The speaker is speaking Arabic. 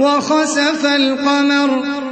وَخَسَفَ الْقَمَرُ.